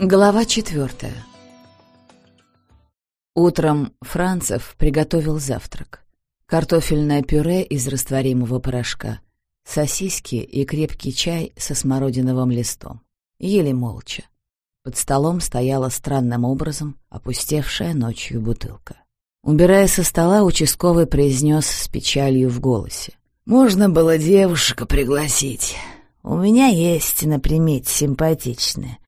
Глава четвертая. Утром Францев приготовил завтрак. Картофельное пюре из растворимого порошка, сосиски и крепкий чай со смородиновым листом. Ели молча. Под столом стояла странным образом опустевшая ночью бутылка. Убирая со стола, участковый произнес с печалью в голосе. «Можно было девушка пригласить. У меня есть на примете симпатичная.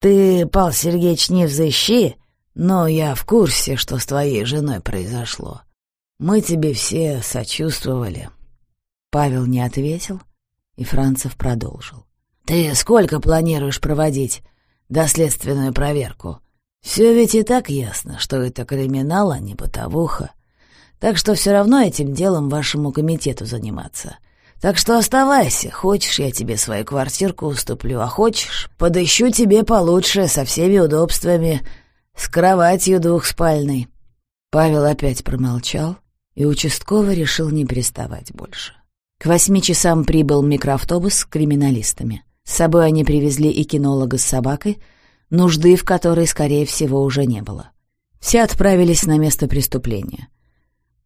Ты, Пал Сергеевич, не взыщи, но я в курсе, что с твоей женой произошло. Мы тебе все сочувствовали». Павел не ответил, и Францев продолжил. «Ты сколько планируешь проводить доследственную проверку? Все ведь и так ясно, что это криминал, а не бытовуха. Так что все равно этим делом вашему комитету заниматься. Так что оставайся. Хочешь, я тебе свою квартирку уступлю, а хочешь, подыщу тебе получше, со всеми удобствами, с кроватью двухспальной». Павел опять промолчал, и участковый решил не приставать больше. К восьми часам прибыл микроавтобус с криминалистами. С собой они привезли и кинолога с собакой, нужды в которой, скорее всего, уже не было. Все отправились на место преступления —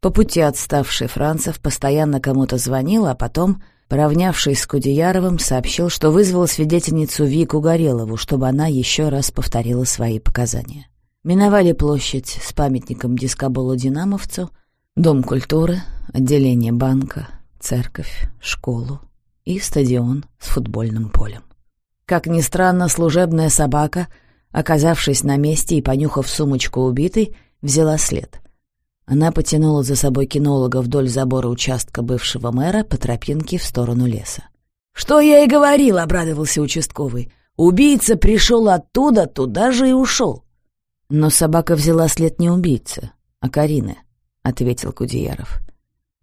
по пути отставший Францев постоянно кому-то звонил, а потом, поравнявшись с Кудеяровым, сообщил, что вызвал свидетельницу Вику Горелову, чтобы она еще раз повторила свои показания. Миновали площадь с памятником дискоболу-динамовцу, Дом культуры, отделение банка, церковь, школу и стадион с футбольным полем. Как ни странно, служебная собака, оказавшись на месте и понюхав сумочку убитой, взяла след. Она потянула за собой кинолога вдоль забора участка бывшего мэра по тропинке в сторону леса. «Что я и говорил», — обрадовался участковый. «Убийца пришел оттуда, туда же и ушел». «Но собака взяла след не убийцы, а Карины», — ответил Кудеяров.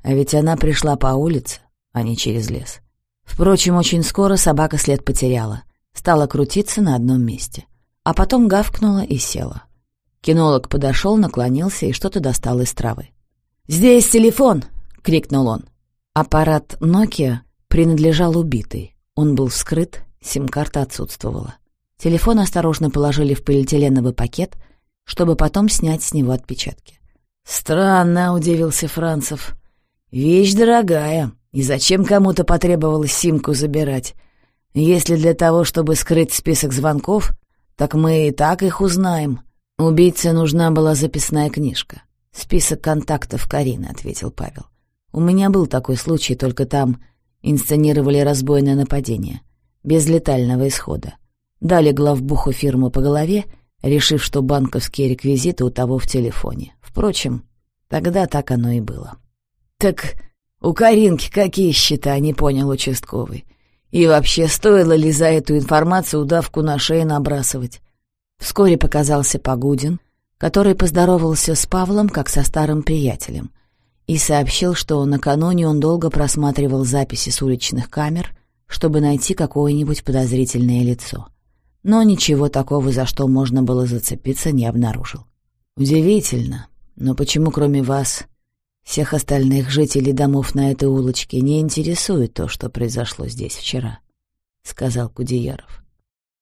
«А ведь она пришла по улице, а не через лес». Впрочем, очень скоро собака след потеряла, стала крутиться на одном месте, а потом гавкнула и села. Кинолог подошел, наклонился и что-то достал из травы. «Здесь телефон!» — крикнул он. Аппарат Nokia принадлежал убитой. Он был вскрыт, сим-карта отсутствовала. Телефон осторожно положили в полиэтиленовый пакет, чтобы потом снять с него отпечатки. «Странно», — удивился Францев. «Вещь дорогая, и зачем кому-то потребовалось симку забирать? Если для того, чтобы скрыть список звонков, так мы и так их узнаем. «Убийце нужна была записная книжка. Список контактов Карины», — ответил Павел. «У меня был такой случай, только там инсценировали разбойное нападение. Без летального исхода. Дали главбуху фирмы по голове, решив, что банковские реквизиты у того в телефоне. Впрочем, тогда так оно и было». «Так у Каринки какие счета?» — не понял участковый. «И вообще, стоило ли за эту информацию удавку на шею набрасывать?» Вскоре показался Погудин, который поздоровался с Павлом как со старым приятелем и сообщил, что накануне он долго просматривал записи с уличных камер, чтобы найти какое-нибудь подозрительное лицо. Но ничего такого, за что можно было зацепиться, не обнаружил. «Удивительно, но почему кроме вас всех остальных жителей домов на этой улочке не интересует то, что произошло здесь вчера?» — сказал Кудеяров.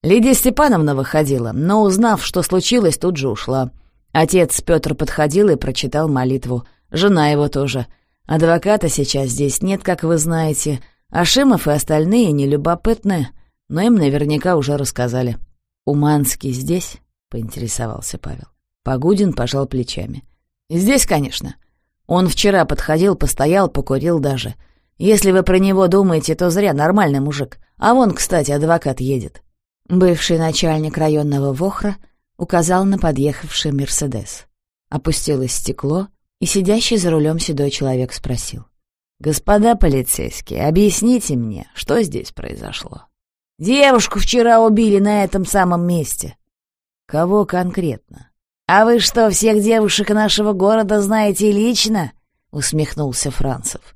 Лидия Степановна выходила, но, узнав, что случилось, тут же ушла. Отец Петр подходил и прочитал молитву. Жена его тоже. Адвоката сейчас здесь нет, как вы знаете. А Шимов и остальные нелюбопытные, но им наверняка уже рассказали. «Уманский здесь?» — поинтересовался Павел. Погудин пожал плечами. «Здесь, конечно. Он вчера подходил, постоял, покурил даже. Если вы про него думаете, то зря, нормальный мужик. А вон, кстати, адвокат едет». Бывший начальник районного Вохра указал на подъехавший «Мерседес». Опустилось стекло, и сидящий за рулем седой человек спросил. «Господа полицейские, объясните мне, что здесь произошло?» «Девушку вчера убили на этом самом месте». «Кого конкретно?» «А вы что, всех девушек нашего города знаете лично?» — усмехнулся Францев.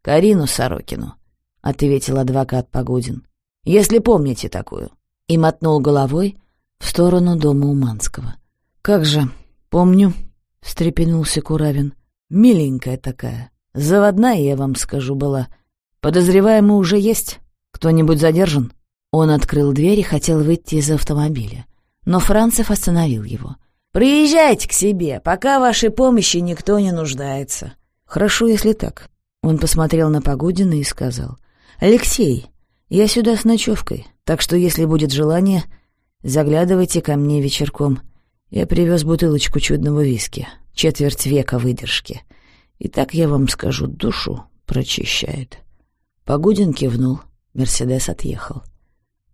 «Карину Сорокину», — ответил адвокат Погудин. «Если помните такую» и мотнул головой в сторону дома Уманского. «Как же, помню», — встрепенулся Куравин. «Миленькая такая. Заводная, я вам скажу, была. Подозреваемый уже есть? Кто-нибудь задержан?» Он открыл дверь и хотел выйти из автомобиля. Но Францев остановил его. «Приезжайте к себе, пока вашей помощи никто не нуждается». «Хорошо, если так». Он посмотрел на Погодина и сказал. «Алексей, я сюда с ночевкой, так что, если будет желание, заглядывайте ко мне вечерком. Я привез бутылочку чудного виски, четверть века выдержки. И так я вам скажу, душу прочищает». Погодин кивнул, Мерседес отъехал.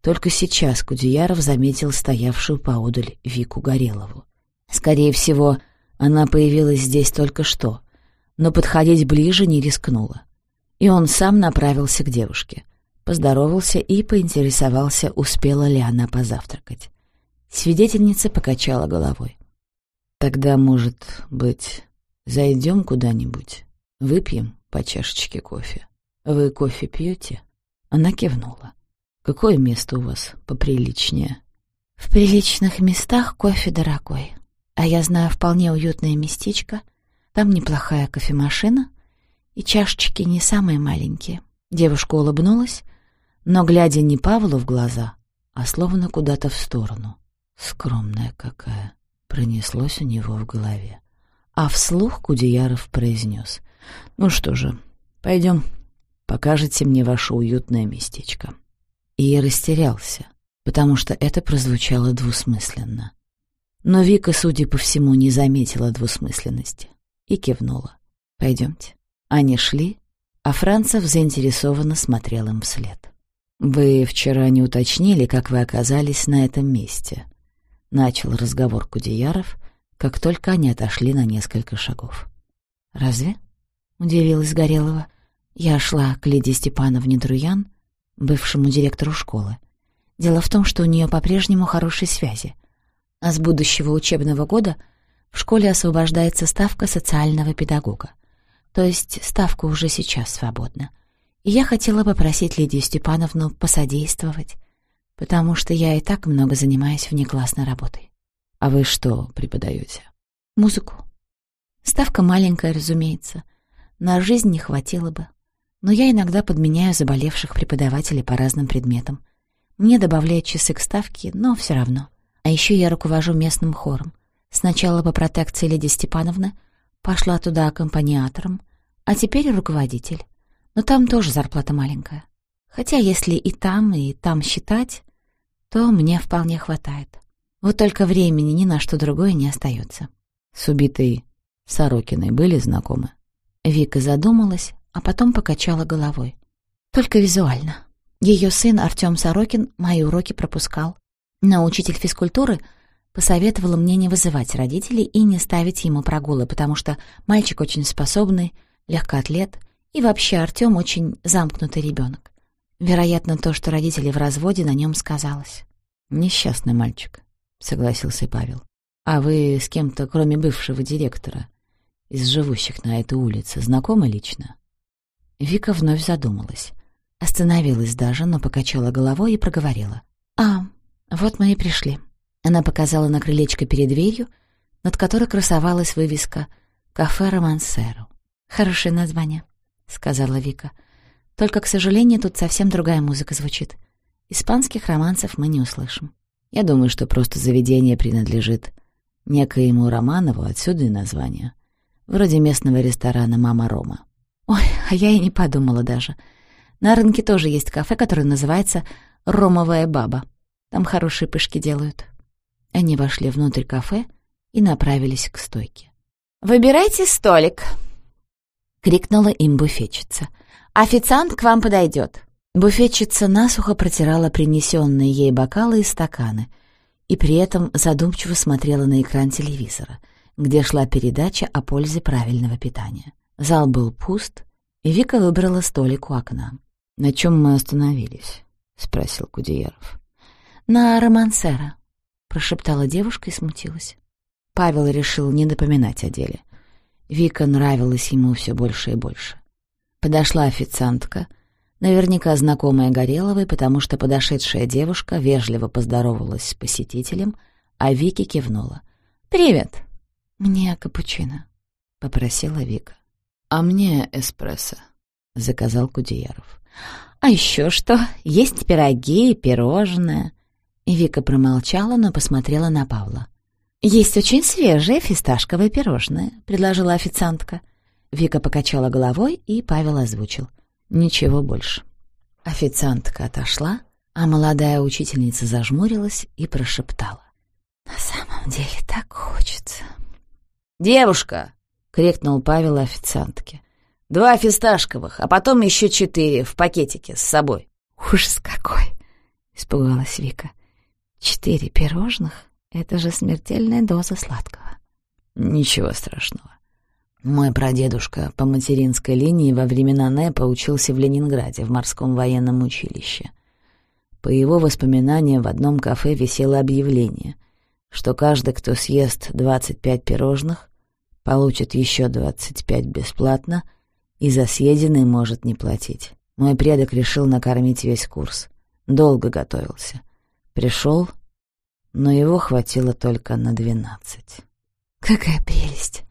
Только сейчас Кудеяров заметил стоявшую поодаль Вику Горелову. Скорее всего, она появилась здесь только что, но подходить ближе не рискнула. И он сам направился к девушке. Поздоровался и поинтересовался, успела ли она позавтракать. Свидетельница покачала головой. «Тогда, может быть, зайдем куда-нибудь, выпьем по чашечке кофе? Вы кофе пьете?» Она кивнула. «Какое место у вас поприличнее?» «В приличных местах кофе дорогой. А я знаю вполне уютное местечко. Там неплохая кофемашина, и чашечки не самые маленькие». Девушка улыбнулась, но, глядя не Павлу в глаза, а словно куда-то в сторону. «Скромная какая!» — пронеслось у него в голове. А вслух Кудеяров произнес. «Ну что же, пойдем, покажете мне ваше уютное местечко». И растерялся, потому что это прозвучало двусмысленно. Но Вика, судя по всему, не заметила двусмысленности и кивнула. «Пойдемте». Они шли, а Францев заинтересованно смотрел им вслед. «Вы вчера не уточнили, как вы оказались на этом месте?» Начал разговор Кудеяров, как только они отошли на несколько шагов. «Разве?» — удивилась Горелова. «Я шла к Лидии Степановне Друян, бывшему директору школы. Дело в том, что у нее по-прежнему хорошие связи. А с будущего учебного года в школе освобождается ставка социального педагога. То есть ставка уже сейчас свободна. И я хотела попросить Лидию Степановну посодействовать, потому что я и так много занимаюсь внеклассной работой. А вы что преподаете? Музыку. Ставка маленькая, разумеется. На жизнь не хватило бы но я иногда подменяю заболевших преподавателей по разным предметам. Мне добавляют часы к ставке, но все равно. А еще я руковожу местным хором. Сначала по протекции Леди Степановны пошла туда аккомпаниатором, а теперь руководитель. Но там тоже зарплата маленькая. Хотя если и там, и там считать, то мне вполне хватает. Вот только времени ни на что другое не остается. С убитой Сорокиной были знакомы? Вика задумалась, а потом покачала головой. Только визуально. Ее сын Артем Сорокин мои уроки пропускал. Но учитель физкультуры посоветовала мне не вызывать родителей и не ставить ему прогулы, потому что мальчик очень способный, легкоатлет, и вообще Артем очень замкнутый ребенок. Вероятно, то, что родители в разводе, на нем сказалось. «Несчастный мальчик», — согласился Павел. «А вы с кем-то, кроме бывшего директора, из живущих на этой улице, знакомы лично?» Вика вновь задумалась. Остановилась даже, но покачала головой и проговорила. «А, вот мы и пришли». Она показала на крылечко перед дверью, над которой красовалась вывеска «Кафе Романсеру». «Хорошее название», — сказала Вика. «Только, к сожалению, тут совсем другая музыка звучит. Испанских романсов мы не услышим». «Я думаю, что просто заведение принадлежит некоему Романову, отсюда и название. Вроде местного ресторана «Мама Рома». Ой, а я и не подумала даже. На рынке тоже есть кафе, которое называется «Ромовая баба». Там хорошие пышки делают. Они вошли внутрь кафе и направились к стойке. «Выбирайте столик!» — крикнула им буфетчица. «Официант к вам подойдет!» Буфетчица насухо протирала принесенные ей бокалы и стаканы и при этом задумчиво смотрела на экран телевизора, где шла передача о пользе правильного питания. Зал был пуст, и Вика выбрала столик у окна. «На чем мы остановились?» — спросил Кудеяров. «На романсера», — прошептала девушка и смутилась. Павел решил не напоминать о деле. Вика нравилась ему все больше и больше. Подошла официантка, наверняка знакомая Гореловой, потому что подошедшая девушка вежливо поздоровалась с посетителем, а Вики кивнула. «Привет!» «Мне капучино», — попросила Вика. «А мне эспрессо», — заказал Кудеяров. «А еще что? Есть пироги и пирожное». Вика промолчала, но посмотрела на Павла. «Есть очень свежее фисташковое пирожное», — предложила официантка. Вика покачала головой, и Павел озвучил. «Ничего больше». Официантка отошла, а молодая учительница зажмурилась и прошептала. «На самом деле так хочется». «Девушка!» — крикнул Павел официантке. «Два фисташковых, а потом еще четыре в пакетике с собой». «Ужас какой!» — испугалась Вика. «Четыре пирожных — это же смертельная доза сладкого». «Ничего страшного. Мой прадедушка по материнской линии во времена НЭПа учился в Ленинграде, в морском военном училище. По его воспоминаниям в одном кафе висело объявление, что каждый, кто съест 25 пирожных, получит еще 25 бесплатно и за съеденный может не платить. Мой предок решил накормить весь курс. Долго готовился. Пришел, но его хватило только на 12. «Какая прелесть!»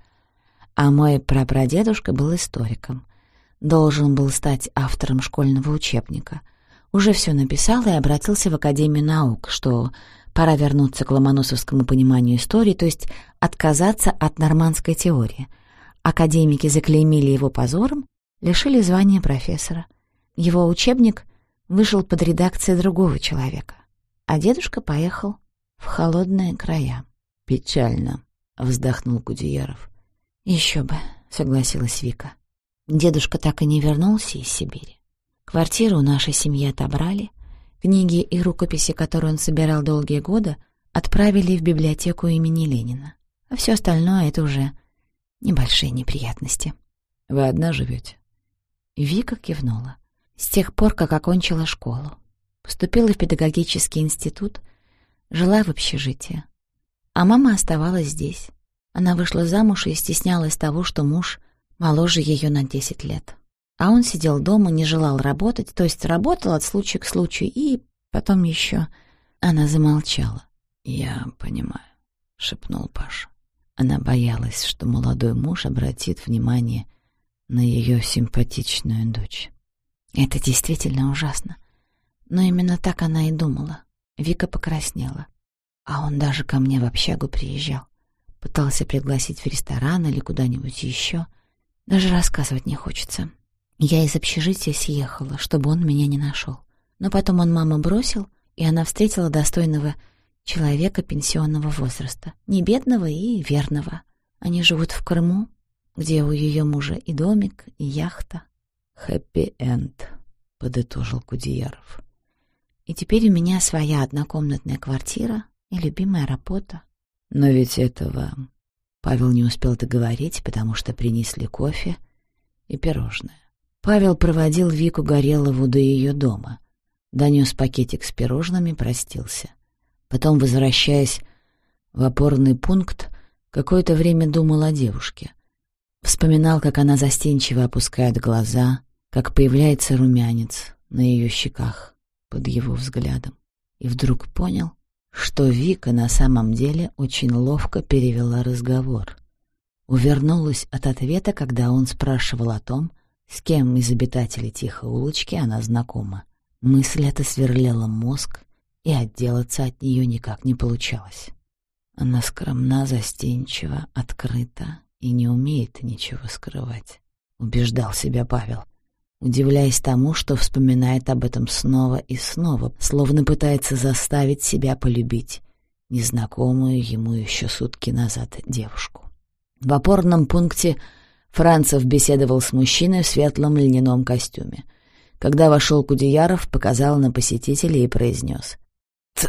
А мой прапрадедушка был историком. Должен был стать автором школьного учебника. Уже все написал и обратился в Академию наук, что пора вернуться к ломоносовскому пониманию истории, то есть отказаться от нормандской теории. Академики заклеймили его позором, лишили звания профессора. Его учебник вышел под редакцией другого человека, а дедушка поехал в холодные края. «Печально», — вздохнул Гудеяров. Еще бы, согласилась Вика. Дедушка так и не вернулся из Сибири. Квартиру у нашей семьи отобрали, книги и рукописи, которые он собирал долгие годы, отправили в библиотеку имени Ленина. А все остальное — это уже небольшие неприятности. «Вы одна живете?» Вика кивнула. С тех пор, как окончила школу. Поступила в педагогический институт, жила в общежитии. А мама оставалась здесь. Она вышла замуж и стеснялась того, что муж моложе ее на десять лет. А он сидел дома, не желал работать, то есть работал от случая к случаю, и потом еще... Она замолчала. «Я понимаю», — шепнул Паша. Она боялась, что молодой муж обратит внимание на ее симпатичную дочь. Это действительно ужасно. Но именно так она и думала. Вика покраснела. А он даже ко мне в общагу приезжал. Пытался пригласить в ресторан или куда-нибудь еще. Даже рассказывать не хочется. Я из общежития съехала, чтобы он меня не нашел. Но потом он маму бросил, и она встретила достойного человека пенсионного возраста. Не бедного и верного. Они живут в Крыму, где у ее мужа и домик, и яхта. «Хэппи-энд», — подытожил Кудеяров. «И теперь у меня своя однокомнатная квартира и любимая работа. Но ведь этого... Павел не успел договорить, потому что принесли кофе и пирожное. Павел проводил Вику Горелову до ее дома, донес пакетик с пирожными, простился. Потом, возвращаясь в опорный пункт, какое-то время думал о девушке. Вспоминал, как она застенчиво опускает глаза, как появляется румянец на ее щеках под его взглядом. И вдруг понял, что Вика на самом деле очень ловко перевела разговор. Увернулась от ответа, когда он спрашивал о том, с кем из обитателей Тихой улочки она знакома. Мысль эта сверлила мозг, и отделаться от нее никак не получалось. Она скромна, застенчива, открыта и не умеет ничего скрывать, убеждал себя Павел удивляясь тому, что вспоминает об этом снова и снова, словно пытается заставить себя полюбить незнакомую ему еще сутки назад девушку. В опорном пункте Францев беседовал с мужчиной в светлом льняном костюме. Когда вошел Кудеяров, показал на посетителя и произнес.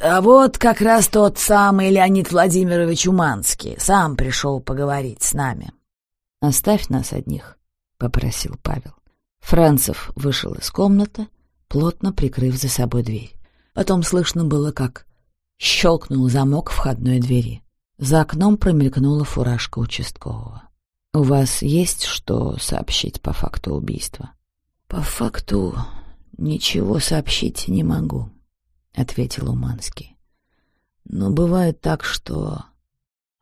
«А вот как раз тот самый Леонид Владимирович Уманский. Сам пришел поговорить с нами». «Оставь нас одних», — попросил Павел. Францев вышел из комнаты, плотно прикрыв за собой дверь. Потом слышно было, как щелкнул замок входной двери. За окном промелькнула фуражка участкового. «У вас есть что сообщить по факту убийства?» «По факту ничего сообщить не могу», — ответил Уманский. «Но бывает так, что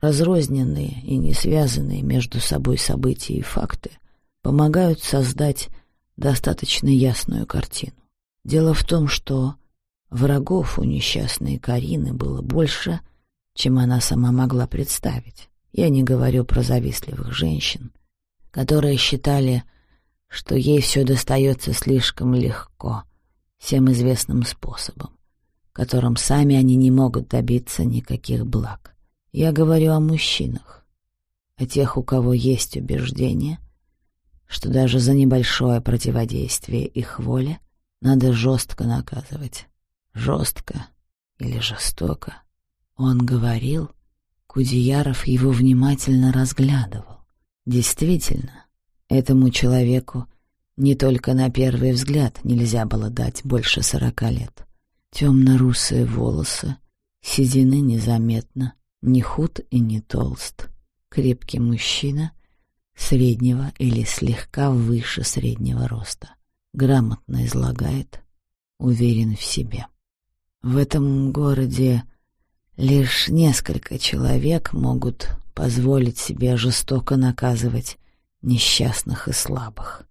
разрозненные и не связанные между собой события и факты помогают создать достаточно ясную картину. Дело в том, что Врагов у несчастной Карины было больше, чем она сама могла представить. Я не говорю про завистливых женщин, которые считали, что ей все достается слишком легко, всем известным способом, которым сами они не могут добиться никаких благ. Я говорю о мужчинах, о тех, у кого есть убеждение, что даже за небольшое противодействие их воле надо жестко наказывать. Жестко или жестоко. Он говорил, Кудеяров его внимательно разглядывал. Действительно, этому человеку не только на первый взгляд нельзя было дать больше сорока лет. Темно-русые волосы, седины незаметно, не худ и не толст. Крепкий мужчина, среднего или слегка выше среднего роста. Грамотно излагает, уверен в себе. В этом городе лишь несколько человек могут позволить себе жестоко наказывать несчастных и слабых,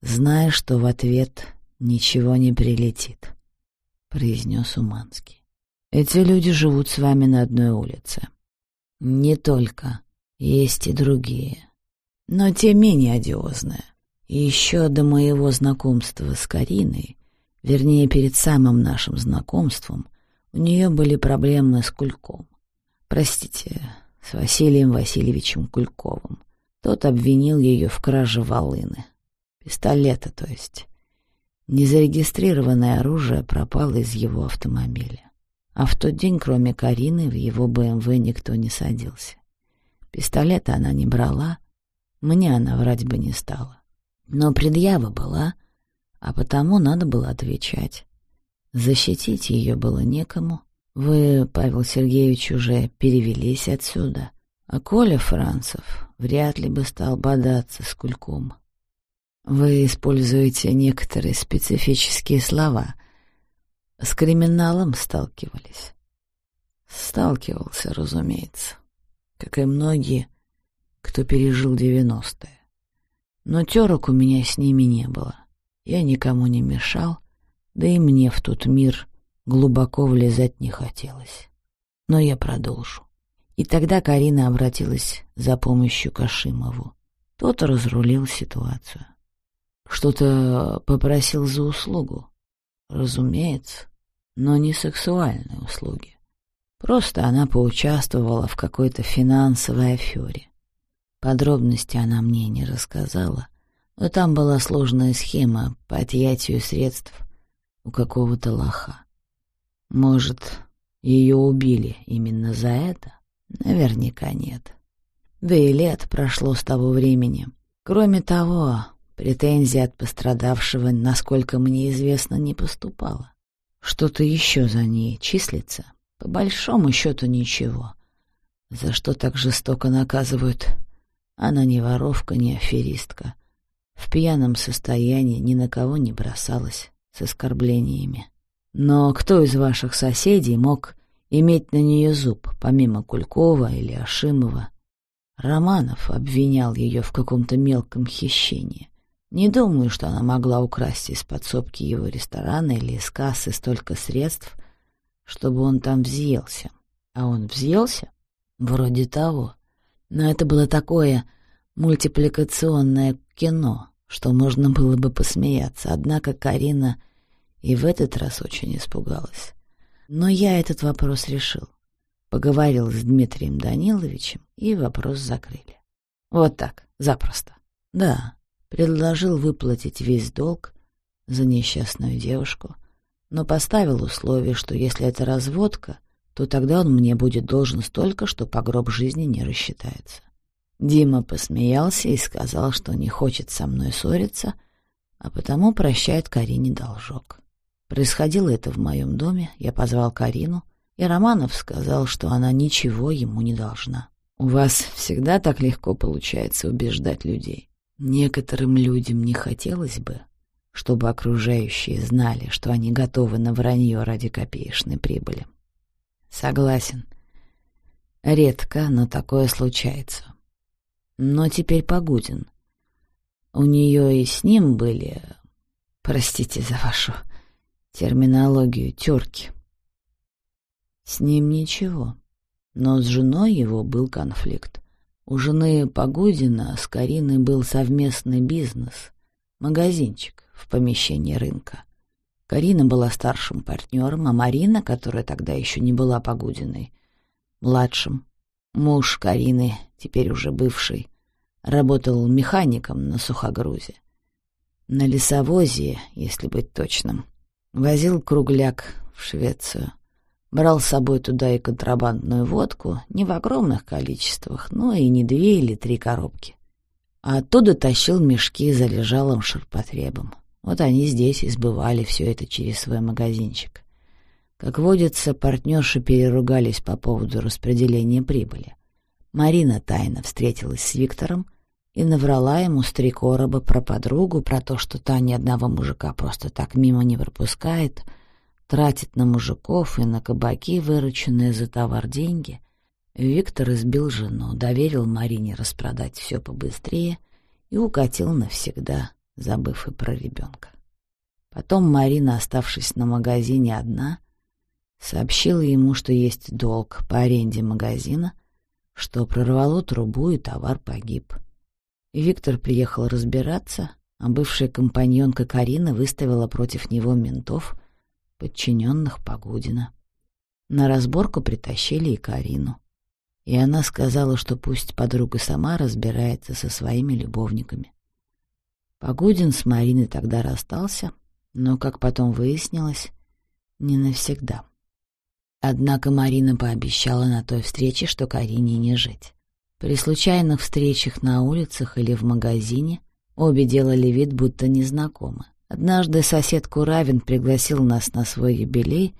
зная, что в ответ ничего не прилетит, — произнес Уманский. Эти люди живут с вами на одной улице. Не только, есть и другие, но те менее одиозные. И еще до моего знакомства с Кариной, вернее, перед самым нашим знакомством, у нее были проблемы с Кульком. Простите, с Василием Васильевичем Кульковым. Тот обвинил ее в краже волыны. Пистолета, то есть. Незарегистрированное оружие пропало из его автомобиля. А в тот день, кроме Карины, в его БМВ никто не садился. Пистолета она не брала, мне она врать бы не стала. Но предъява была, а потому надо было отвечать. Защитить ее было некому. Вы, Павел Сергеевич, уже перевелись отсюда. А Коля Францев вряд ли бы стал бодаться с кульком. Вы используете некоторые специфические слова. С криминалом сталкивались? Сталкивался, разумеется, как и многие, кто пережил девяностые. Но терок у меня с ними не было. Я никому не мешал, да и мне в тот мир глубоко влезать не хотелось. Но я продолжу. И тогда Карина обратилась за помощью к Ашимову. Тот разрулил ситуацию. Что-то попросил за услугу. Разумеется, но не сексуальные услуги. Просто она поучаствовала в какой-то финансовой афере. Подробности она мне не рассказала, но там была сложная схема по отъятию средств у какого-то лоха. Может, ее убили именно за это? Наверняка нет. Да и лет прошло с того времени. Кроме того, претензий от пострадавшего, насколько мне известно, не поступало. Что-то еще за ней числится? По большому счету ничего. За что так жестоко наказывают? Она не воровка, не аферистка. В пьяном состоянии ни на кого не бросалась с оскорблениями. Но кто из ваших соседей мог иметь на нее зуб, помимо Кулькова или Ашимова. Романов обвинял ее в каком-то мелком хищении. Не думаю, что она могла украсть из подсобки его ресторана или из кассы столько средств, чтобы он там взъелся. А он взъелся? Вроде того. Но это было такое мультипликационное кино, что можно было бы посмеяться. Однако Карина и в этот раз очень испугалась. Но я этот вопрос решил. Поговорил с Дмитрием Даниловичем, и вопрос закрыли. Вот так, запросто. Да, предложил выплатить весь долг за несчастную девушку, но поставил условие, что если это разводка, то тогда он мне будет должен столько, что по гроб жизни не рассчитается. Дима посмеялся и сказал, что не хочет со мной ссориться, а потому прощает Карине должок. Происходило это в моем доме, я позвал Карину, и Романов сказал, что она ничего ему не должна. У вас всегда так легко получается убеждать людей. Некоторым людям не хотелось бы, чтобы окружающие знали, что они готовы на вранье ради копеечной прибыли. Согласен. Редко, но такое случается. Но теперь Погудин. У нее и с ним были... Простите за вашу терминологию тёрки. С ним ничего, но с женой его был конфликт. У жены Погудина с Кариной был совместный бизнес, магазинчик в помещении рынка. Карина была старшим партнером, а Марина, которая тогда еще не была Погудиной, младшим. Муж Карины, теперь уже бывший, работал механиком на сухогрузе. На лесовозе, если быть точным. Возил кругляк в Швецию. Брал с собой туда и контрабандную водку, не в огромных количествах, но и не две или три коробки. А оттуда тащил мешки за лежалым ширпотребом. Вот они здесь и сбывали все это через свой магазинчик. Как водится, партнерши переругались по поводу распределения прибыли. Марина тайно встретилась с Виктором и наврала ему с три короба про подругу, про то, что та ни одного мужика просто так мимо не пропускает — тратит на мужиков и на кабаки, вырученные за товар деньги. Виктор избил жену, доверил Марине распродать все побыстрее и укатил навсегда, забыв и про ребенка. Потом Марина, оставшись на магазине одна, сообщила ему, что есть долг по аренде магазина, что прорвало трубу и товар погиб. И Виктор приехал разбираться, а бывшая компаньонка Карина выставила против него ментов — подчиненных Погудина. На разборку притащили и Карину. И она сказала, что пусть подруга сама разбирается со своими любовниками. Погудин с Мариной тогда расстался, но, как потом выяснилось, не навсегда. Однако Марина пообещала на той встрече, что Карине не жить. При случайных встречах на улицах или в магазине обе делали вид, будто незнакомы. Однажды сосед Куравин пригласил нас на свой юбилей.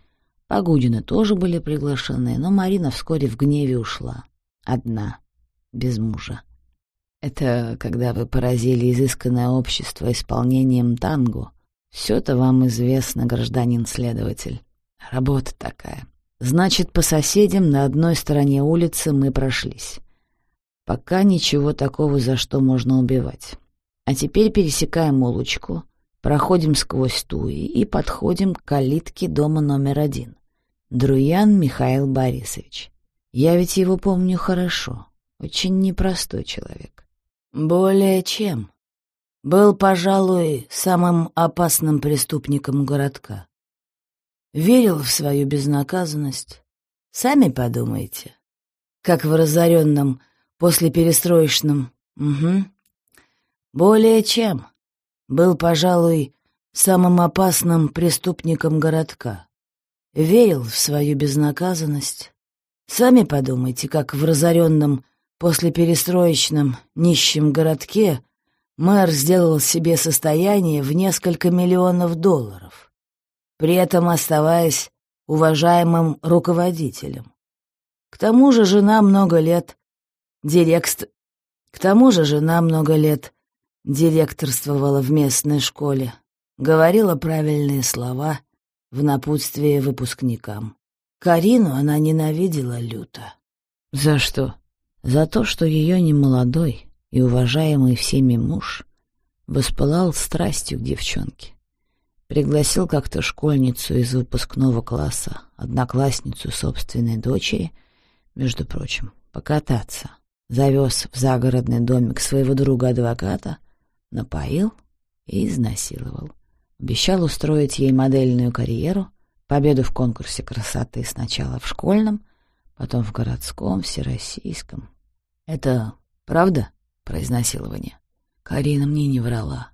Погудины тоже были приглашены, но Марина вскоре в гневе ушла. Одна, без мужа. Это когда вы поразили изысканное общество исполнением танго. все это вам известно, гражданин-следователь. Работа такая. Значит, по соседям на одной стороне улицы мы прошлись. Пока ничего такого, за что можно убивать. А теперь пересекаем улочку — Проходим сквозь туи и подходим к калитке дома номер один. Друян Михаил Борисович. Я ведь его помню хорошо. Очень непростой человек. Более чем. Был, пожалуй, самым опасным преступником городка. Верил в свою безнаказанность. Сами подумайте. Как в разоренном послеперестроечном... Угу. Более чем был, пожалуй, самым опасным преступником городка. Верил в свою безнаказанность. Сами подумайте, как в разоренном послеперестроечном нищем городке мэр сделал себе состояние в несколько миллионов долларов, при этом оставаясь уважаемым руководителем. К тому же жена много лет дирекст... К тому же жена много лет директорствовала в местной школе, говорила правильные слова в напутствие выпускникам. Карину она ненавидела люто. За что? За то, что ее немолодой и уважаемый всеми муж воспылал страстью к девчонке. Пригласил как-то школьницу из выпускного класса, одноклассницу собственной дочери, между прочим, покататься. Завез в загородный домик своего друга-адвоката, напоил и изнасиловал. Обещал устроить ей модельную карьеру, победу в конкурсе красоты сначала в школьном, потом в городском, всероссийском. Это правда про изнасилование? Карина мне не врала.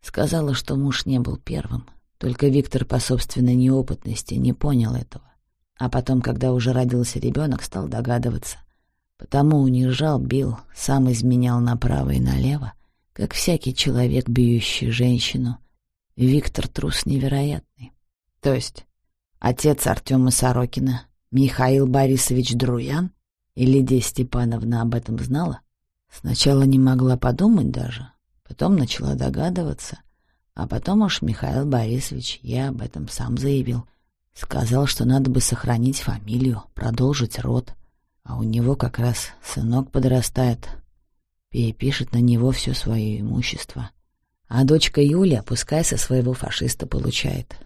Сказала, что муж не был первым, только Виктор по собственной неопытности не понял этого. А потом, когда уже родился ребенок, стал догадываться. Потому унижал, бил, сам изменял направо и налево, как всякий человек, бьющий женщину. Виктор трус невероятный. То есть отец Артема Сорокина, Михаил Борисович Друян, и Лидия Степановна об этом знала? Сначала не могла подумать даже, потом начала догадываться, а потом уж Михаил Борисович я об этом сам заявил. Сказал, что надо бы сохранить фамилию, продолжить род, а у него как раз сынок подрастает, перепишет на него все свое имущество. А дочка Юля пускай со своего фашиста получает.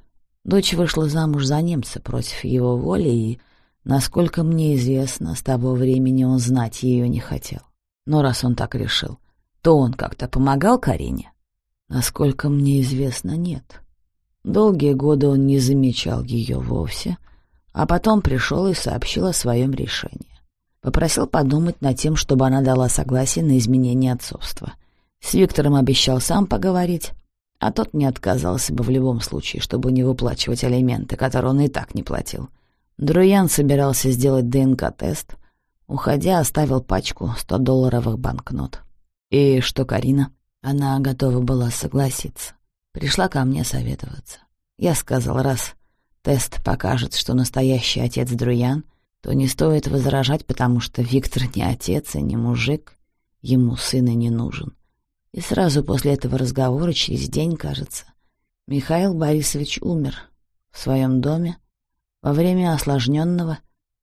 Дочь вышла замуж за немца против его воли, и, насколько мне известно, с того времени он знать ее не хотел. Но раз он так решил, то он как-то помогал Карине? Насколько мне известно, нет. Долгие годы он не замечал ее вовсе, а потом пришел и сообщил о своем решении. Попросил подумать над тем, чтобы она дала согласие на изменение отцовства. С Виктором обещал сам поговорить, а тот не отказался бы в любом случае, чтобы не выплачивать алименты, которые он и так не платил. Друян собирался сделать ДНК-тест. Уходя, оставил пачку 100-долларовых банкнот. И что Карина? Она готова была согласиться. Пришла ко мне советоваться. Я сказал, раз тест покажет, что настоящий отец Друян, то не стоит возражать, потому что Виктор не отец и не мужик, ему сын и не нужен. И сразу после этого разговора, через день, кажется, Михаил Борисович умер в своем доме во время осложненного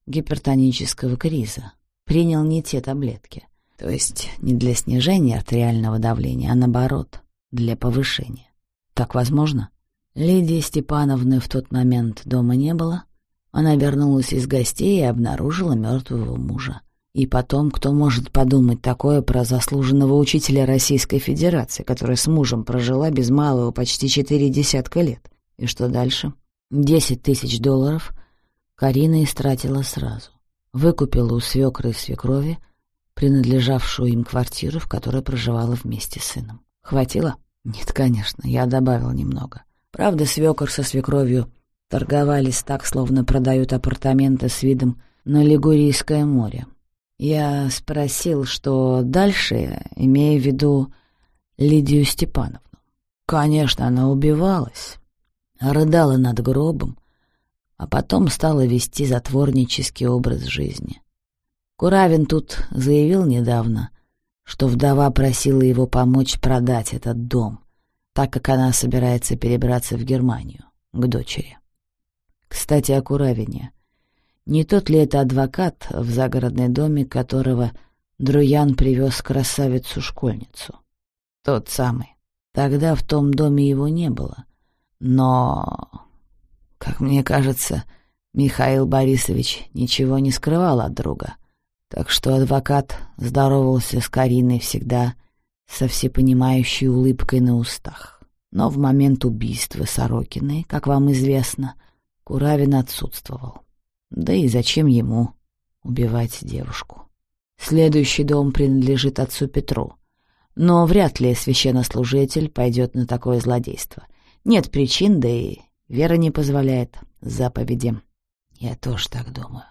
гипертонического криза. Принял не те таблетки. То есть не для снижения артериального давления, а наоборот, для повышения. Так возможно? Лидии Степановны в тот момент дома не было. Она вернулась из гостей и обнаружила мертвого мужа. И потом, кто может подумать такое про заслуженного учителя Российской Федерации, которая с мужем прожила без малого почти четыре десятка лет? И что дальше? Десять тысяч долларов Карина истратила сразу. Выкупила у свекры и свекрови принадлежавшую им квартиру, в которой проживала вместе с сыном. Хватило? Нет, конечно, я добавил немного. Правда, свекор со свекровью торговались так, словно продают апартаменты с видом на Лигурийское море. Я спросил, что дальше, имея в виду Лидию Степановну. Конечно, она убивалась, рыдала над гробом, а потом стала вести затворнический образ жизни. Куравин тут заявил недавно, что вдова просила его помочь продать этот дом, так как она собирается перебраться в Германию, к дочери. Кстати, о Куравине. Не тот ли это адвокат, в загородный домик которого Друян привез красавицу-школьницу? Тот самый. Тогда в том доме его не было. Но, как мне кажется, Михаил Борисович ничего не скрывал от друга. Так что адвокат здоровался с Кариной всегда со всепонимающей улыбкой на устах. Но в момент убийства Сорокиной, как вам известно, Куравин отсутствовал. Да и зачем ему убивать девушку? Следующий дом принадлежит отцу Петру. Но вряд ли священнослужитель пойдет на такое злодейство. Нет причин, да и вера не позволяет заповеди. Я тоже так думаю.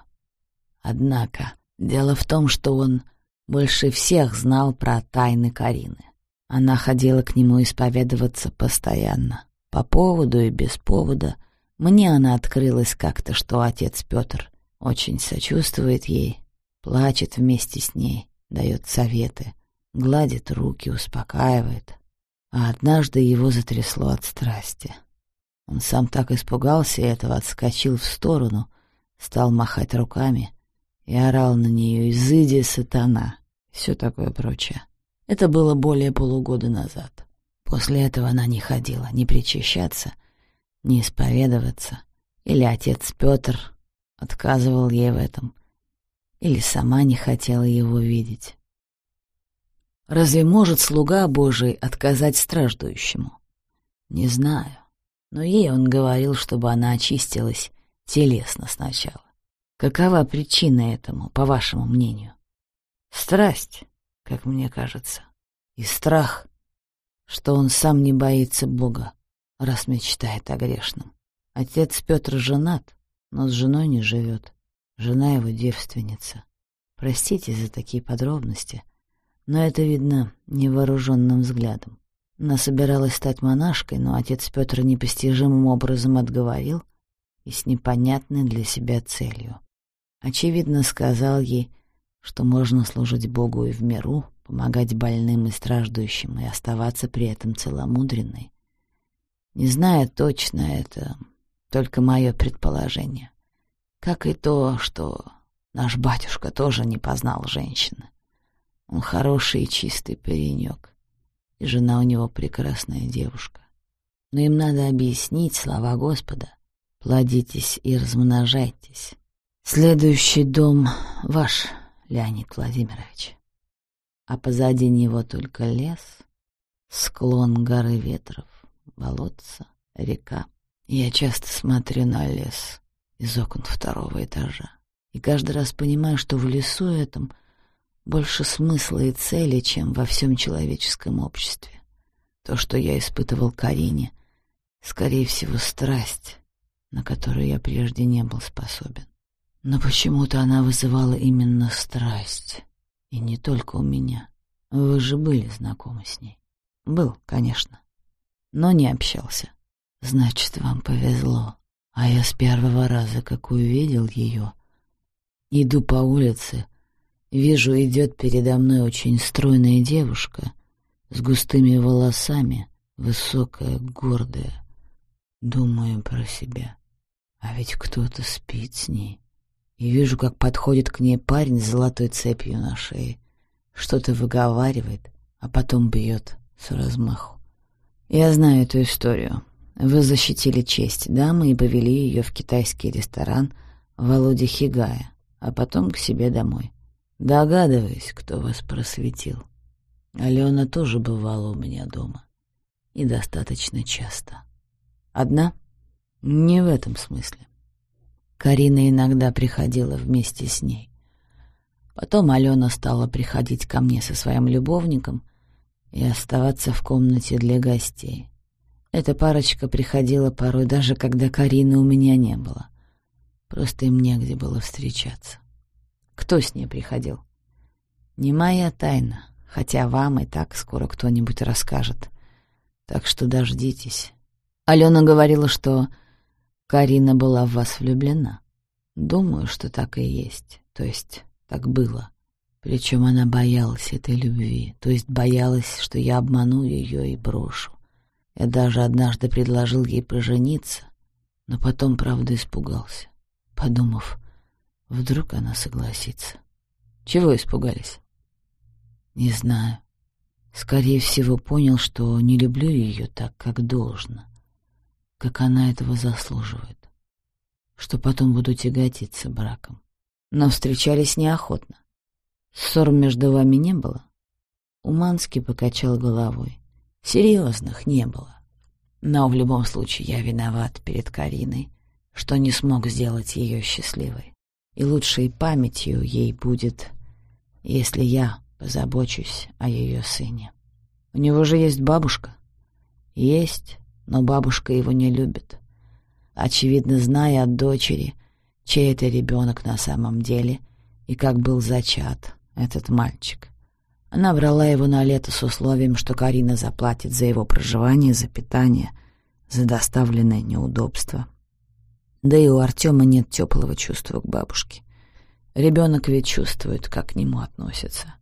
Однако дело в том, что он больше всех знал про тайны Карины. Она ходила к нему исповедоваться постоянно, по поводу и без повода — мне она открылась как-то, что отец Петр очень сочувствует ей, плачет вместе с ней, дает советы, гладит руки, успокаивает. А однажды его затрясло от страсти. Он сам так испугался этого, отскочил в сторону, стал махать руками и орал на нее «Изыди, сатана!» все такое прочее. Это было более полугода назад. После этого она не ходила не причащаться — не исповедоваться, или отец Петр отказывал ей в этом, или сама не хотела его видеть. Разве может слуга Божий отказать страждущему? Не знаю, но ей он говорил, чтобы она очистилась телесно сначала. Какова причина этому, по вашему мнению? Страсть, как мне кажется, и страх, что он сам не боится Бога раз мечтает о грешном. Отец Петр женат, но с женой не живет. Жена его девственница. Простите за такие подробности, но это видно невооруженным взглядом. Она собиралась стать монашкой, но отец Петр непостижимым образом отговорил и с непонятной для себя целью. Очевидно, сказал ей, что можно служить Богу и в миру, помогать больным и страждущим и оставаться при этом целомудренной. Не знаю точно, это только мое предположение. Как и то, что наш батюшка тоже не познал женщины. Он хороший и чистый паренек, и жена у него прекрасная девушка. Но им надо объяснить слова Господа, плодитесь и размножайтесь. Следующий дом ваш, Леонид Владимирович. А позади него только лес, склон горы ветров, болотца, река. Я часто смотрю на лес из окон второго этажа и каждый раз понимаю, что в лесу этом больше смысла и цели, чем во всем человеческом обществе. То, что я испытывал Карине, скорее всего, страсть, на которую я прежде не был способен. Но почему-то она вызывала именно страсть. И не только у меня. Вы же были знакомы с ней. Был, конечно. Но не общался. Значит, вам повезло. А я с первого раза, как увидел ее, иду по улице, вижу, идет передо мной очень стройная девушка с густыми волосами, высокая, гордая. Думаю про себя. А ведь кто-то спит с ней и вижу, как подходит к ней парень с золотой цепью на шее, что-то выговаривает, а потом бьет с размаху. Я знаю эту историю. Вы защитили честь дамы и повели ее в китайский ресторан Володи Хигая, а потом к себе домой. Догадываюсь, кто вас просветил. Алена тоже бывала у меня дома. И достаточно часто. Одна? Не в этом смысле. Карина иногда приходила вместе с ней. Потом Алена стала приходить ко мне со своим любовником и оставаться в комнате для гостей. Эта парочка приходила порой даже, когда Карины у меня не было. Просто им негде было встречаться. Кто с ней приходил? Не моя тайна, хотя вам и так скоро кто-нибудь расскажет. Так что дождитесь. Алена говорила, что Карина была в вас влюблена. Думаю, что так и есть. То есть так было. Причем она боялась этой любви, то есть боялась, что я обману ее и брошу. Я даже однажды предложил ей пожениться, но потом, правда, испугался, подумав, вдруг она согласится. Чего испугались? Не знаю. Скорее всего, понял, что не люблю ее так, как должно как она этого заслуживает, что потом буду тяготиться браком. Но встречались неохотно. Ссор между вами не было? Уманский покачал головой. Серьезных не было. Но в любом случае я виноват перед Кариной, что не смог сделать ее счастливой. И лучшей памятью ей будет, если я позабочусь о ее сыне. У него же есть бабушка? Есть, но бабушка его не любит. Очевидно, зная от дочери, чей это ребенок на самом деле и как был зачат этот мальчик. Она брала его на лето с условием, что Карина заплатит за его проживание, за питание, за доставленное неудобство. Да и у Артема нет теплого чувства к бабушке. Ребенок ведь чувствует, как к нему относятся.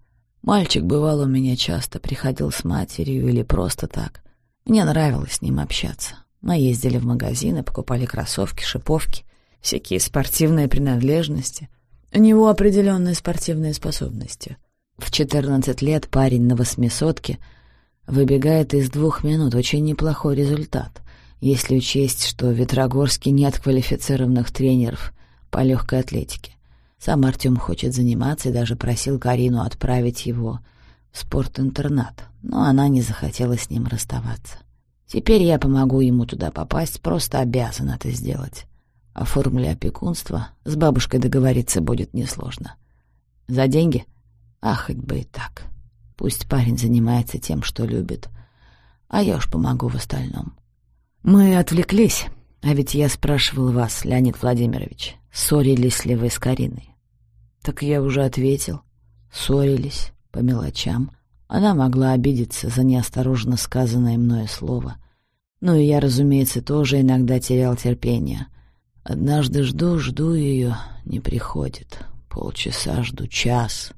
Мальчик бывал у меня часто, приходил с матерью или просто так. Мне нравилось с ним общаться. Мы ездили в магазины, покупали кроссовки, шиповки, всякие спортивные принадлежности. У него определенные спортивные способности. В 14 лет парень на восьмисотке выбегает из двух минут. Очень неплохой результат, если учесть, что в Ветрогорске нет квалифицированных тренеров по легкой атлетике. Сам Артем хочет заниматься и даже просил Карину отправить его в спортинтернат но она не захотела с ним расставаться. Теперь я помогу ему туда попасть, просто обязан это сделать. Оформлю опекунство, с бабушкой договориться будет несложно. За деньги? А хоть бы и так. Пусть парень занимается тем, что любит, а я уж помогу в остальном. Мы отвлеклись, а ведь я спрашивал вас, Леонид Владимирович, ссорились ли вы с Кариной? Так я уже ответил. Ссорились по мелочам. Она могла обидеться за неосторожно сказанное мною слово. Ну и я, разумеется, тоже иногда терял терпение. Однажды жду, жду ее, не приходит. Полчаса жду, час.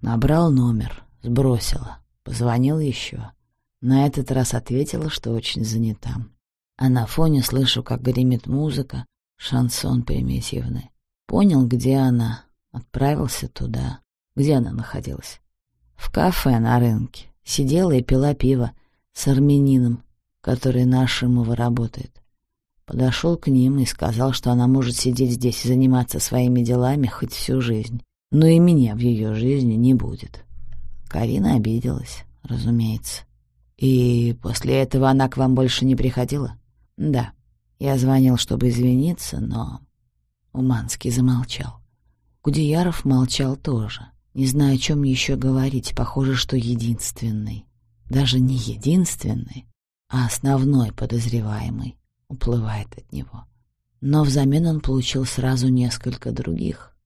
Набрал номер, сбросила. Позвонил еще. На этот раз ответила, что очень занята. А на фоне слышу, как гремит музыка, шансон примитивный. Понял, где она. Отправился туда. Где она находилась? В кафе на рынке. Сидела и пила пиво с армянином, который на Шимова работает. Подошел к ним и сказал, что она может сидеть здесь и заниматься своими делами хоть всю жизнь, но и меня в ее жизни не будет. Карина обиделась, разумеется. И после этого она к вам больше не приходила? Да. Я звонил, чтобы извиниться, но... Уманский замолчал. Кудеяров молчал тоже, не зная, о чем еще говорить. Похоже, что единственный, даже не единственный, а основной подозреваемый уплывает от него. Но взамен он получил сразу несколько других.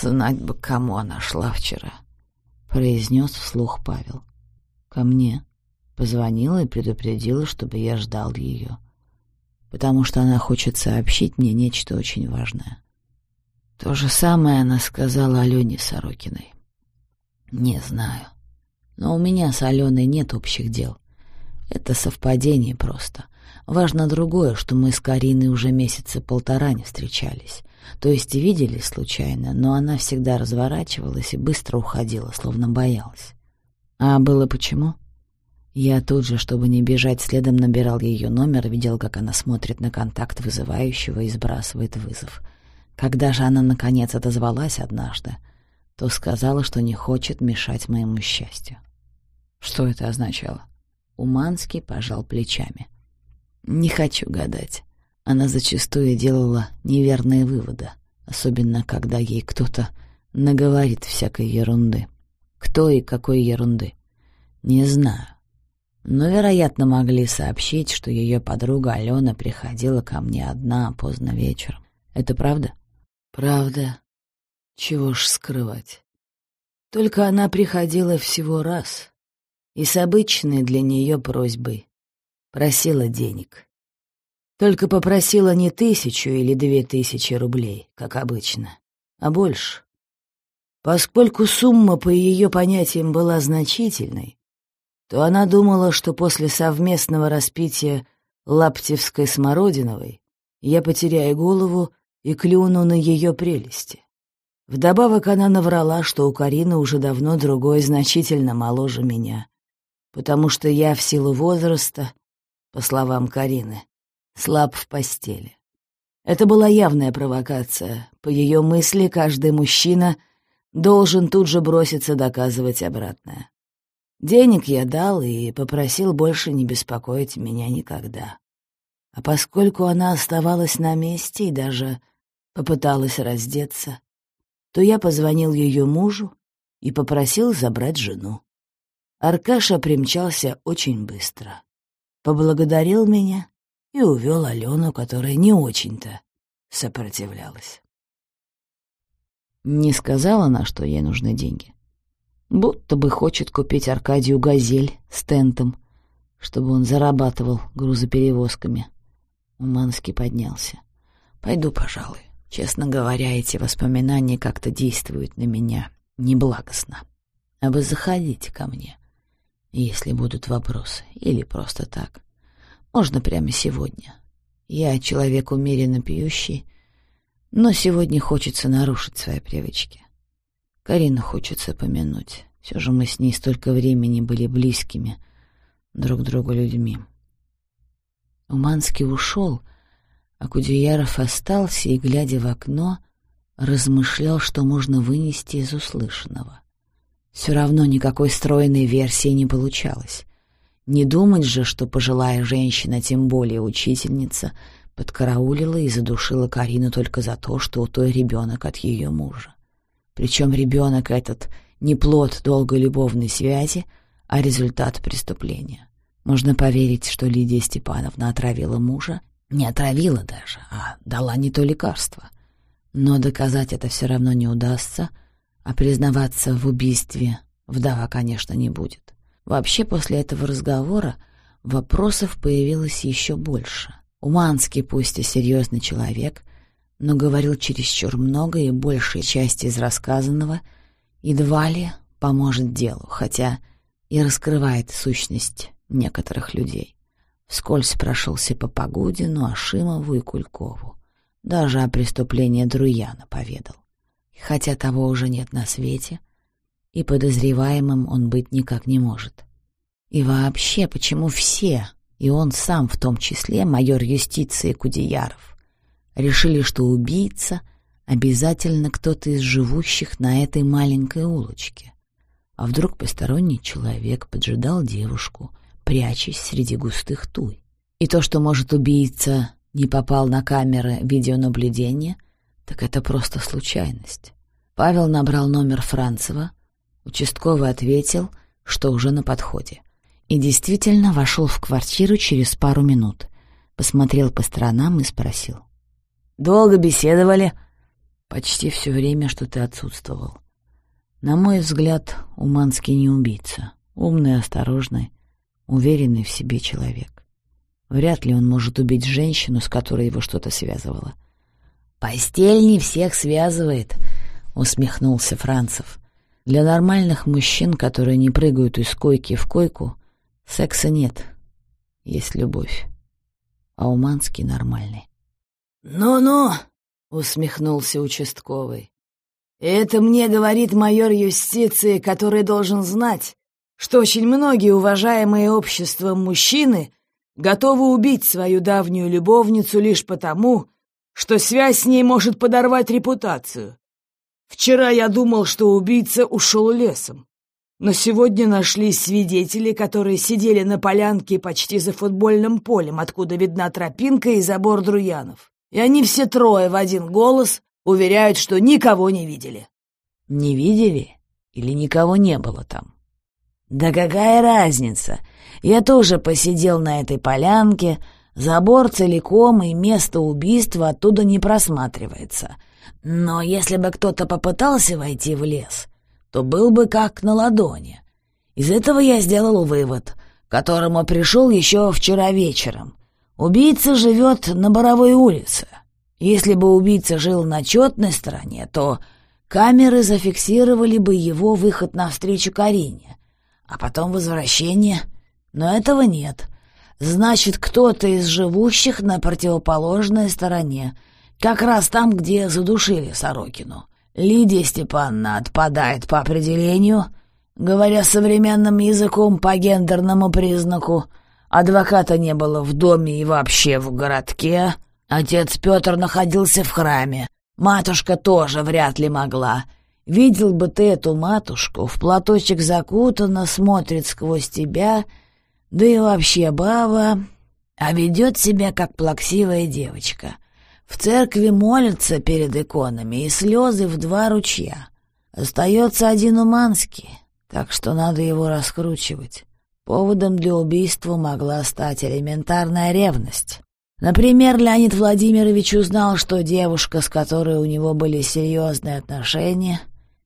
«Знать бы, кому она шла вчера», — произнес вслух Павел. «Ко мне». Позвонила и предупредила, чтобы я ждал ее потому что она хочет сообщить мне нечто очень важное. То же самое она сказала Алене Сорокиной. Не знаю. Но у меня с Аленой нет общих дел. Это совпадение просто. Важно другое, что мы с Кариной уже месяца полтора не встречались. То есть виделись случайно, но она всегда разворачивалась и быстро уходила, словно боялась. А было почему? Я тут же, чтобы не бежать следом, набирал ее номер, видел, как она смотрит на контакт вызывающего и сбрасывает вызов. Когда же она, наконец, отозвалась однажды, то сказала, что не хочет мешать моему счастью. Что это означало? Уманский пожал плечами. Не хочу гадать. Она зачастую делала неверные выводы, особенно когда ей кто-то наговорит всякой ерунды. Кто и какой ерунды? Не знаю но, вероятно, могли сообщить, что ее подруга Алена приходила ко мне одна поздно вечером. Это правда? Правда. Чего ж скрывать. Только она приходила всего раз, и с обычной для нее просьбой. Просила денег. Только попросила не тысячу или две тысячи рублей, как обычно, а больше. Поскольку сумма по ее понятиям была значительной, то она думала, что после совместного распития Лаптевской смородиновой я потеряю голову и клюну на ее прелести. Вдобавок она наврала, что у Карины уже давно другой значительно моложе меня, потому что я в силу возраста, по словам Карины, слаб в постели. Это была явная провокация. По ее мысли, каждый мужчина должен тут же броситься доказывать обратное. Денег я дал и попросил больше не беспокоить меня никогда. А поскольку она оставалась на месте и даже попыталась раздеться, то я позвонил ее мужу и попросил забрать жену. Аркаша примчался очень быстро. Поблагодарил меня и увел Алену, которая не очень-то сопротивлялась. Не сказала она, что ей нужны деньги будто бы хочет купить Аркадию «Газель» с тентом, чтобы он зарабатывал грузоперевозками. Уманский поднялся. «Пойду, пожалуй. Честно говоря, эти воспоминания как-то действуют на меня неблагостно. А вы заходите ко мне, если будут вопросы, или просто так. Можно прямо сегодня. Я человек умеренно пьющий, но сегодня хочется нарушить свои привычки. Карину хочется помянуть. Все же мы с ней столько времени были близкими друг другу людьми. Уманский ушел, а Кудеяров остался и, глядя в окно, размышлял, что можно вынести из услышанного. Все равно никакой стройной версии не получалось. Не думать же, что пожилая женщина, тем более учительница, подкараулила и задушила Карину только за то, что у той ребенок от ее мужа. Причем ребенок этот не плод долгой любовной связи, а результат преступления. Можно поверить, что Лидия Степановна отравила мужа, не отравила даже, а дала не то лекарство. Но доказать это все равно не удастся, а признаваться в убийстве вдова, конечно, не будет. Вообще, после этого разговора вопросов появилось еще больше. Уманский, пусть и серьезный человек, но говорил чересчур много, и большая часть из рассказанного едва ли поможет делу, хотя и раскрывает сущность некоторых людей. Вскользь прошелся по Погодину, Ашимову и Кулькову. Даже о преступлении Друяна поведал. Хотя того уже нет на свете, и подозреваемым он быть никак не может. И вообще, почему все, и он сам, в том числе майор юстиции Кудеяров, решили, что убийца обязательно кто-то из живущих на этой маленькой улочке. А вдруг посторонний человек поджидал девушку, прячась среди густых туй. И то, что, может, убийца не попал на камеры видеонаблюдения, так это просто случайность. Павел набрал номер Францева, участковый ответил, что уже на подходе. И действительно вошел в квартиру через пару минут, посмотрел по сторонам и спросил. «Долго беседовали?» «Почти все время, что ты отсутствовал. На мой взгляд, Уманский не убийца. Умный, осторожный, уверенный в себе человек. Вряд ли он может убить женщину, с которой его что-то связывало. «Постель не всех связывает», — усмехнулся Францев. «Для нормальных мужчин, которые не прыгают из койки в койку, секса нет. Есть любовь. А Уманский нормальный». «Ну-ну», — усмехнулся участковый. Это мне говорит майор юстиции, который должен знать, что очень многие уважаемые обществом мужчины готовы убить свою давнюю любовницу лишь потому, что связь с ней может подорвать репутацию. Вчера я думал, что убийца ушел лесом, но сегодня нашлись свидетели, которые сидели на полянке почти за футбольным полем, откуда видна тропинка и забор друянов. И они все трое в один голос Уверяют, что никого не видели. Не видели? Или никого не было там? Да какая разница? Я тоже посидел на этой полянке, забор целиком и место убийства оттуда не просматривается. Но если бы кто-то попытался войти в лес, то был бы как на ладони. Из этого я сделал вывод, к которому пришел еще вчера вечером. Убийца живет на Боровой улице. Если бы убийца жил на четной стороне, то камеры зафиксировали бы его выход навстречу Карине, а потом возвращение. Но этого нет. Значит, кто-то из живущих на противоположной стороне, как раз там, где задушили Сорокину. Лидия Степановна отпадает по определению, говоря современным языком по гендерному признаку. Адвоката не было в доме и вообще в городке — Отец Петр находился в храме. Матушка тоже вряд ли могла. Видел бы ты эту матушку, в платочек закутана, смотрит сквозь тебя, да и вообще баба, а ведет себя как плаксивая девочка. В церкви молятся перед иконами, и слезы в два ручья. Остается один Уманский, так что надо его раскручивать. Поводом для убийства могла стать элементарная ревность. Например, Леонид Владимирович узнал, что девушка, с которой у него были серьезные отношения,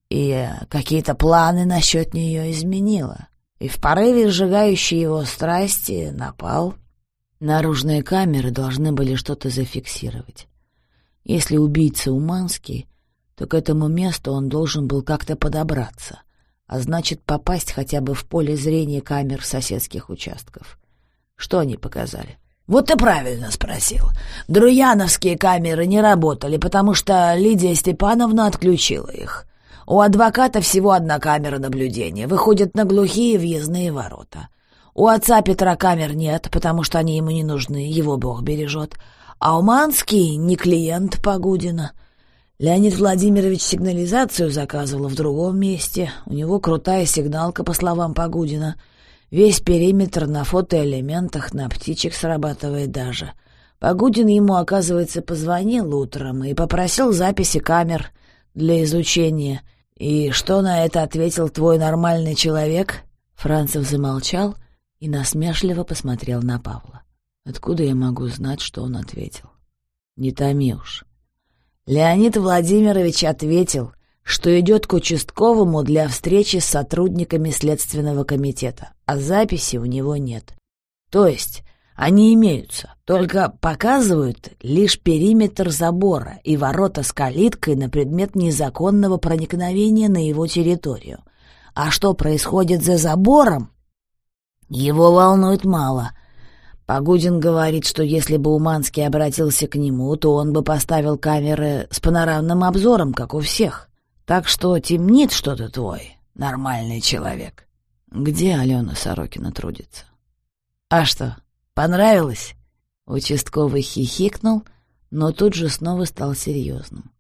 и какие-то планы насчет нее изменила, и в порыве сжигающей его страсти напал. Наружные камеры должны были что-то зафиксировать. Если убийца Уманский, то к этому месту он должен был как-то подобраться, а значит попасть хотя бы в поле зрения камер соседских участков. Что они показали? «Вот ты правильно спросил. Друяновские камеры не работали, потому что Лидия Степановна отключила их. У адвоката всего одна камера наблюдения, выходит на глухие въездные ворота. У отца Петра камер нет, потому что они ему не нужны, его бог бережет. А у Манский не клиент Погудина. Леонид Владимирович сигнализацию заказывал в другом месте. У него крутая сигналка, по словам Погудина — Весь периметр на фотоэлементах, на птичек срабатывает даже. Погудин ему, оказывается, позвонил утром и попросил записи камер для изучения. И что на это ответил твой нормальный человек? Францев замолчал и насмешливо посмотрел на Павла. Откуда я могу знать, что он ответил? Не томи уж. Леонид Владимирович ответил, что идет к участковому для встречи с сотрудниками Следственного комитета, а записи у него нет. То есть они имеются, только показывают лишь периметр забора и ворота с калиткой на предмет незаконного проникновения на его территорию. А что происходит за забором, его волнует мало. Погудин говорит, что если бы Уманский обратился к нему, то он бы поставил камеры с панорамным обзором, как у всех. Так что темнит что-то твой, нормальный человек. Где Алена Сорокина трудится? А что, Понравилось?» Участковый хихикнул, но тут же снова стал серьезным.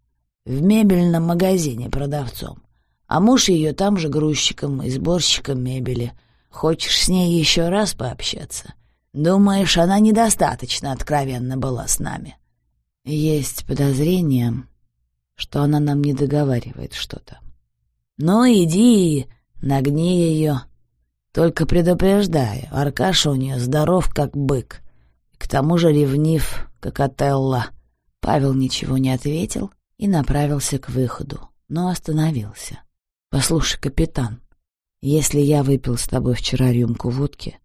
«В мебельном магазине продавцом. А муж ее там же грузчиком и сборщиком мебели. Хочешь с ней еще раз пообщаться? Думаешь, она недостаточно откровенно была с нами?» «Есть подозрение, что она нам не договаривает что-то». «Ну, иди нагни ее. Только предупреждаю, Аркаша у нее здоров, как бык. К тому же ревнив, как Отелло». Павел ничего не ответил и направился к выходу, но остановился. «Послушай, капитан, если я выпил с тобой вчера рюмку водки,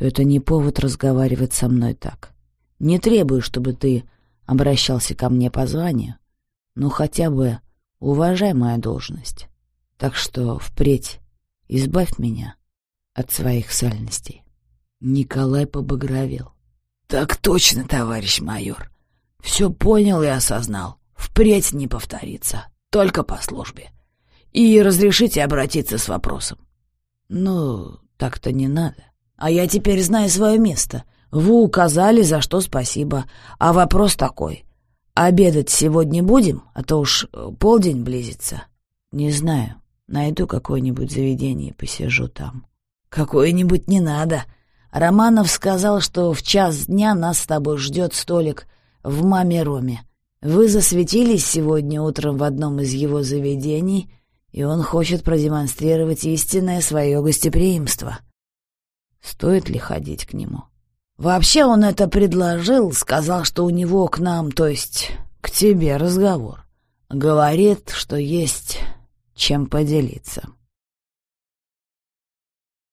то это не повод разговаривать со мной так. Не требую, чтобы ты обращался ко мне по званию, но хотя бы уважай мою должность. Так что впредь избавь меня от своих сальностей. Николай побагровел. «Так точно, товарищ майор. Все понял и осознал. Впредь не повторится. Только по службе. И разрешите обратиться с вопросом». «Ну, так-то не надо. А я теперь знаю свое место. Вы указали, за что спасибо. А вопрос такой. Обедать сегодня будем, а то уж полдень близится». «Не знаю. Найду какое-нибудь заведение и посижу там». «Какое-нибудь не надо. Романов сказал, что в час дня нас с тобой ждет столик в маме Роме. Вы засветились сегодня утром в одном из его заведений, и он хочет продемонстрировать истинное свое гостеприимство. Стоит ли ходить к нему? Вообще он это предложил, сказал, что у него к нам, то есть к тебе разговор. Говорит, что есть чем поделиться.